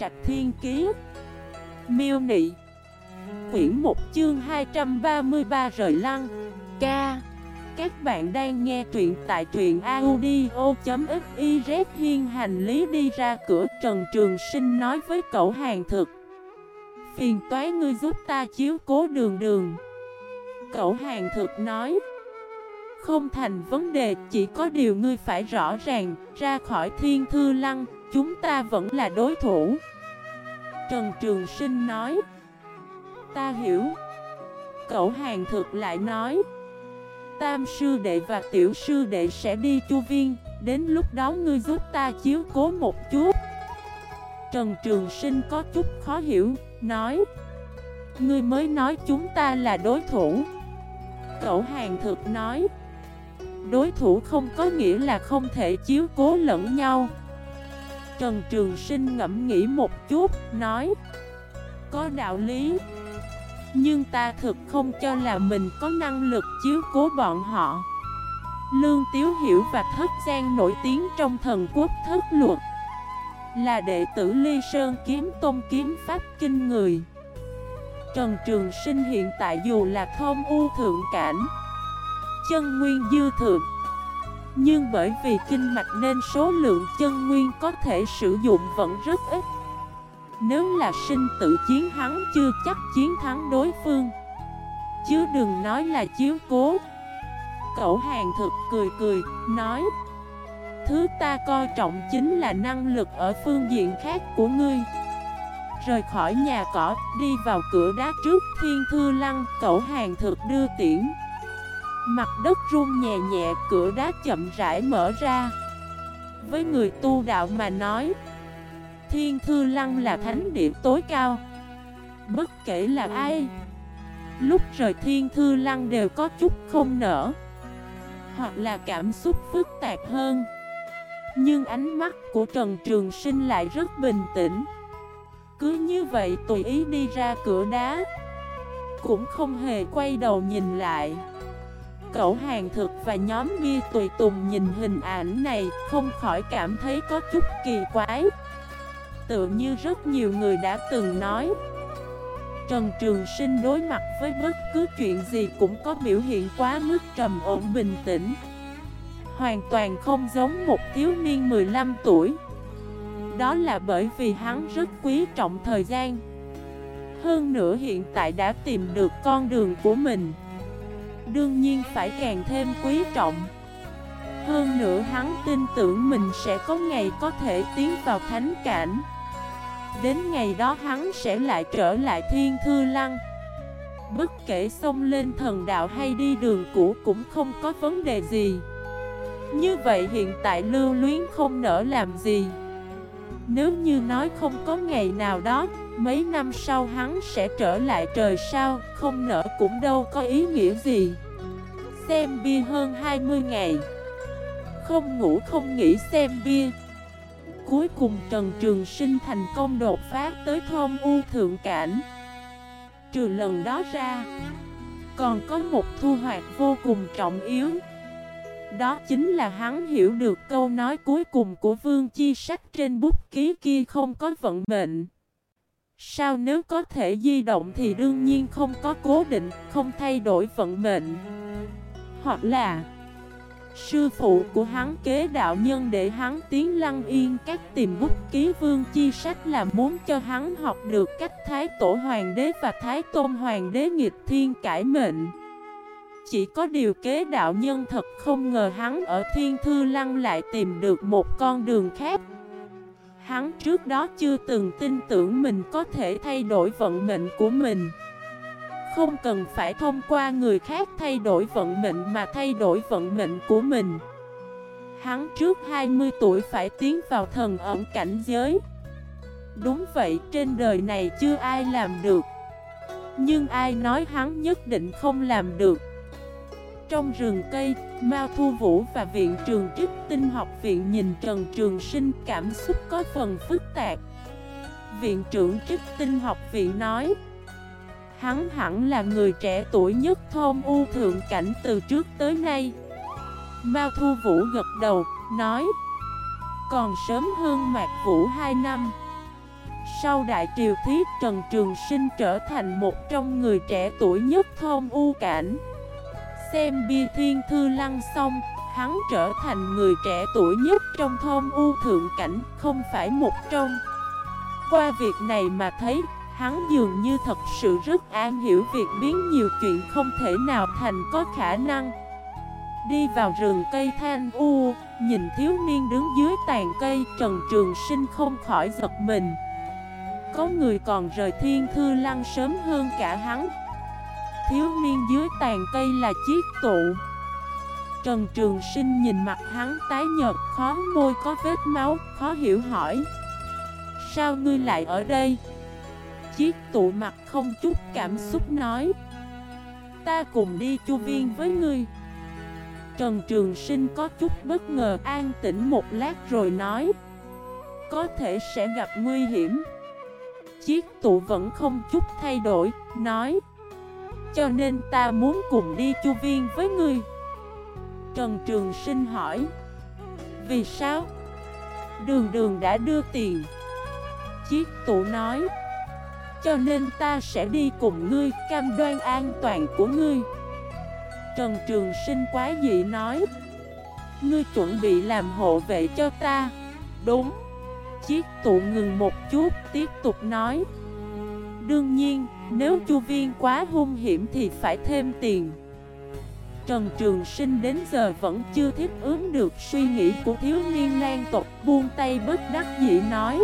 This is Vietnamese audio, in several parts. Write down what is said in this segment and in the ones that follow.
Trạch Thiên Kiế Miêu Nị. Quyển 1 chương 233 rời lăng. Ca. Các bạn đang nghe truyện tại truyện audio.xyz Hiên hành lý đi ra cửa Trần Trường Sinh nói với cậu hàng thực. Phiền toái ngươi giúp ta chiếu cố đường đường. Cậu hàng thực nói. Không thành vấn đề, Chỉ có điều ngươi phải rõ ràng, Ra khỏi thiên thư lăng Chúng ta vẫn là đối thủ. Trần Trường Sinh nói. Ta hiểu. Cậu hàng thực lại nói. Tam sư đệ và tiểu sư đệ sẽ đi chu viên. Đến lúc đó ngươi giúp ta chiếu cố một chút. Trần Trường Sinh có chút khó hiểu, Nói. Ngươi mới nói chúng ta là đối thủ. Cậu hàng thực nói. Đối thủ không có nghĩa là không thể chiếu cố lẫn nhau. Trần Trường Sinh ngẫm nghĩ một chút, Nói, Có đạo lý, Nhưng ta thực không cho là mình có năng lực chiếu cố bọn họ. Lương Tiếu Hiểu và Thất Giang nổi tiếng trong thần quốc thất luật. Là đệ tử Ly Sơn kiếm tôn kiếm pháp kinh người. Trần Trường Sinh hiện tại dù là thông u thượng cảnh, Chân nguyên dư thượng nhưng bởi vì kinh mạch nên số lượng chân nguyên có thể sử dụng vẫn rất ít. Nếu là sinh tự chiến hắn chưa chắc chiến thắng đối phương. Chứ đừng nói là chiếu cố. Cậu hàng thực cười cười, nói Thứ ta coi trọng chính là năng lực ở phương diện khác của ngươi. Rời khỏi nhà cỏ, đi vào cửa đá trước thiên thư lăng, cậu hàng thực đưa tiễn. Mặt đất rung nhẹ nhẹ, cửa đá chậm rãi mở ra. Với người tu đạo mà nói Thiên thư lăng là thánh địa tối cao. Bất kể là ai Lúc rời thiên thư lăng đều có chút không nở Hoặc là cảm xúc phức tạp hơn. Nhưng ánh mắt của Trần Trường Sinh lại rất bình tĩnh. Cứ như vậy tùy ý đi ra cửa đá Cũng không hề quay đầu nhìn lại cẩu hàng thực và nhóm bi tùy tùng nhìn hình ảnh này, Không khỏi cảm thấy có chút kỳ quái. Tự như rất nhiều người đã từng nói, Trần Trường Sinh đối mặt với bất cứ chuyện gì cũng có biểu hiện quá mức trầm ổn bình tĩnh. Hoàn toàn không giống một thiếu niên 15 tuổi. Đó là bởi vì hắn rất quý trọng thời gian. Hơn nữa hiện tại đã tìm được con đường của mình. Đương nhiên phải càng thêm quý trọng. Hơn nữa hắn tin tưởng mình sẽ có ngày có thể tiến vào thánh cảnh. Đến ngày đó hắn sẽ lại trở lại thiên thư lăng. Bất kể xông lên thần đạo hay đi đường cũ cũng không có vấn đề gì. Như vậy hiện tại lưu luyến không nỡ làm gì nếu như nói không có ngày nào đó, mấy năm sau hắn sẽ trở lại trời sao, không nở cũng đâu có ý nghĩa gì. Xem bia hơn 20 ngày. Không ngủ không nghỉ xem bia. Cuối cùng Trần Trường Sinh thành công đột phá tới thôn u thượng cảnh. Trừ lần đó ra, còn có một thu hoạch vô cùng trọng yếu. Đó chính là hắn hiểu được câu nói cuối cùng của Vương Chi Sách trên bút ký kia không có vận mệnh. Sao nếu có thể di động thì đương nhiên không có cố định, không thay đổi vận mệnh. Hoặc là Sư phụ của hắn kế đạo nhân để hắn tiến lăng yên các tìm bút ký vương chi sách là muốn cho hắn học được cách Thái Tổ Hoàng đế và Thái Tôn Hoàng đế nghịch thiên cải mệnh. Chỉ có điều kế đạo nhân thật không ngờ hắn ở Thiên Thư Lăng lại tìm được một con đường khác. Hắn trước đó chưa từng tin tưởng mình có thể thay đổi vận mệnh của mình. Không cần phải thông qua người khác thay đổi vận mệnh mà thay đổi vận mệnh của mình. Hắn trước 20 tuổi phải tiến vào thần ẩn cảnh giới. Đúng vậy, trên đời này chưa ai làm được. Nhưng ai nói hắn nhất định không làm được? Trong rừng cây, Mao Thu Vũ và Viện Trường Trích Tinh học viện nhìn Trần Trường Sinh cảm xúc có phần phức tạp. Viện trưởng Trích Tinh học viện nói Hắn hẳn là người trẻ tuổi nhất thôn u thượng cảnh từ trước tới nay. Mao Thu Vũ gật đầu, nói Còn sớm hơn Mạc Vũ 2 năm sau đại triều thiết Trần Trường Sinh trở thành một trong người trẻ tuổi nhất thôn u cảnh Xem bia thiên thư lăng xong, Hắn trở thành người trẻ tuổi nhất trong thôn u thượng cảnh, Không phải một trong. Qua việc này mà thấy, Hắn dường như thật sự rất an hiểu việc biến nhiều chuyện không thể nào thành có khả năng. Đi vào rừng cây than u, Nhìn thiếu niên đứng dưới tàn cây Trần Trường Sinh không khỏi giật mình. Có người còn rời thiên thư lăng sớm hơn cả hắn. Thiếu niên dưới tàn cây là chiếc tụ. Trần Trường Sinh nhìn mặt hắn tái nhợt khó môi có vết máu Khó hiểu hỏi. Sao ngươi lại ở đây? Chiếc tụ mặt không chút cảm xúc nói. Ta cùng đi chu viên với ngươi. Trần Trường Sinh có chút bất ngờ an tĩnh một lát rồi nói. Có thể sẽ gặp nguy hiểm. Chiếc tụ vẫn không chút thay đổi, nói. Cho nên ta muốn cùng đi chu viên với ngươi. Trần Trường Sinh hỏi. Vì sao? Đường đường đã đưa tiền. Chiếc tụ nói. Cho nên ta sẽ đi cùng ngươi Cam đoan an toàn của ngươi. Trần Trường Sinh quá dị nói. Ngươi chuẩn bị làm hộ vệ cho ta. Đúng. Chiếc tụ ngừng một chút, Tiếp tục nói. Đương nhiên, Nếu chu viên quá hung hiểm Thì phải thêm tiền. Trần Trường Sinh đến giờ vẫn chưa thích ứng được suy nghĩ của thiếu niên lan tộc buông tay bất đắc dĩ nói.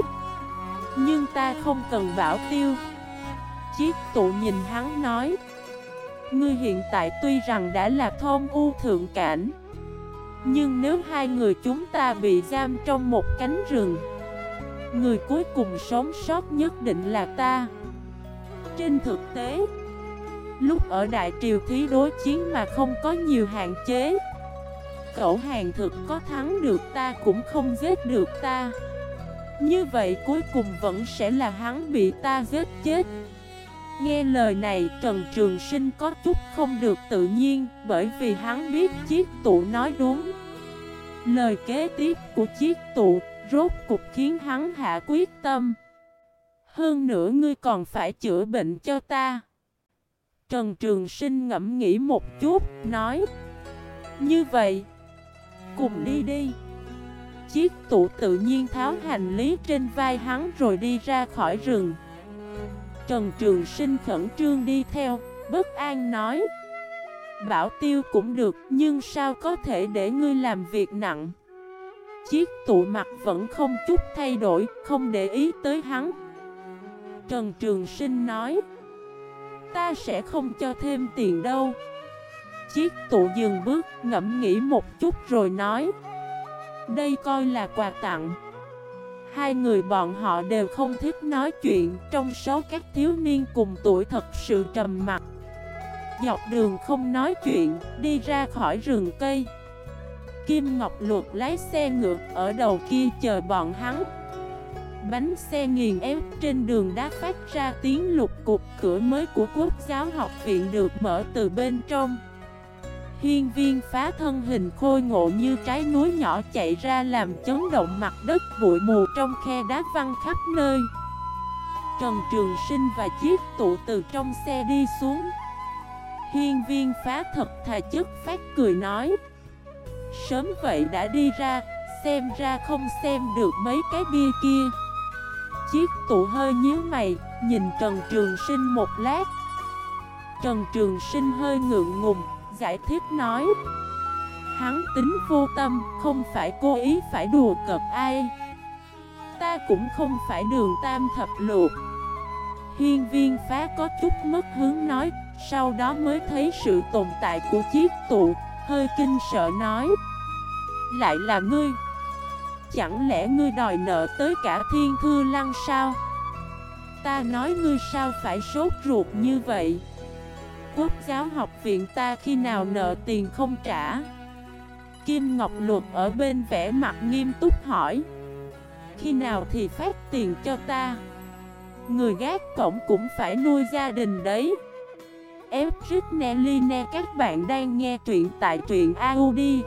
Nhưng ta không cần bảo tiêu. Chiếc tụ nhìn hắn nói. Ngươi hiện tại tuy rằng đã là thôn u thượng cảnh, Nhưng nếu hai người chúng ta bị giam trong một cánh rừng, Người cuối cùng sống sót nhất định là ta. Trên thực tế, Lúc ở Đại Triều Thí đối chiến mà không có nhiều hạn chế, Cậu hàng thực có thắng được ta cũng không giết được ta. Như vậy cuối cùng vẫn sẽ là hắn bị ta giết chết. Nghe lời này, Trần Trường Sinh có chút không được tự nhiên Bởi vì hắn biết chiếc tụ nói đúng. Lời kế tiếp của chiếc tụ Rốt cục khiến hắn hạ quyết tâm. Hơn nữa ngươi còn phải chữa bệnh cho ta. Trần Trường Sinh ngẫm nghĩ một chút Nói Như vậy Cùng đi đi. Chiếc tụ tự nhiên tháo hành lý trên vai hắn rồi đi ra khỏi rừng. Trần Trường Sinh khẩn trương đi theo, bất an nói Bảo tiêu cũng được, nhưng sao có thể để ngươi làm việc nặng? Chiếc tụ mặt vẫn không chút thay đổi, không để ý tới hắn. Trần Trường Sinh nói Ta sẽ không cho thêm tiền đâu. Chiếc tụ dừng bước, ngẫm nghĩ một chút rồi nói Đây coi là quà tặng. Hai người bọn họ đều không thích nói chuyện Trong số các thiếu niên cùng tuổi thật sự trầm mặt Dọc đường không nói chuyện Đi ra khỏi rừng cây. Kim Ngọc Luật lái xe ngược ở đầu kia chờ bọn hắn. Bánh xe nghiền ép trên đường đá phát ra tiếng lục cục cửa mới của quốc giáo học viện được mở từ bên trong. Hiên viên phá thân hình khôi ngộ như trái núi nhỏ chạy ra làm chấn động mặt đất bụi mù trong khe đá văng khắp nơi. Trần Trường Sinh và chiếc tụ từ trong xe đi xuống. Hiên viên phá thật thà chất phát cười nói Sớm vậy đã đi ra, xem ra không xem được mấy cái bia kia. Chiếc tụ hơi nhíu mày, nhìn Trần Trường Sinh một lát. Trần Trường Sinh hơi ngượng ngùng, giải thích nói Hắn tính vô tâm, không phải cố ý phải đùa cợt ai. Ta cũng không phải đường tam thập luộc Hiên viên phá có chút mất hướng nói Sau đó mới thấy sự tồn tại của chiếc tụ Hơi kinh sợ nói Lại là ngươi Chẳng lẽ ngươi đòi nợ tới cả thiên thư lăng sao? Ta nói ngươi sao phải sốt ruột như vậy? Quốc giáo học viện ta khi nào nợ tiền không trả? Kim Ngọc Luật ở bên vẻ mặt nghiêm túc hỏi. Khi nào thì phát tiền cho ta? Người gác cổng cũng phải nuôi gia đình đấy. F. Nelly Các bạn đang nghe truyện tại truyện audio.fif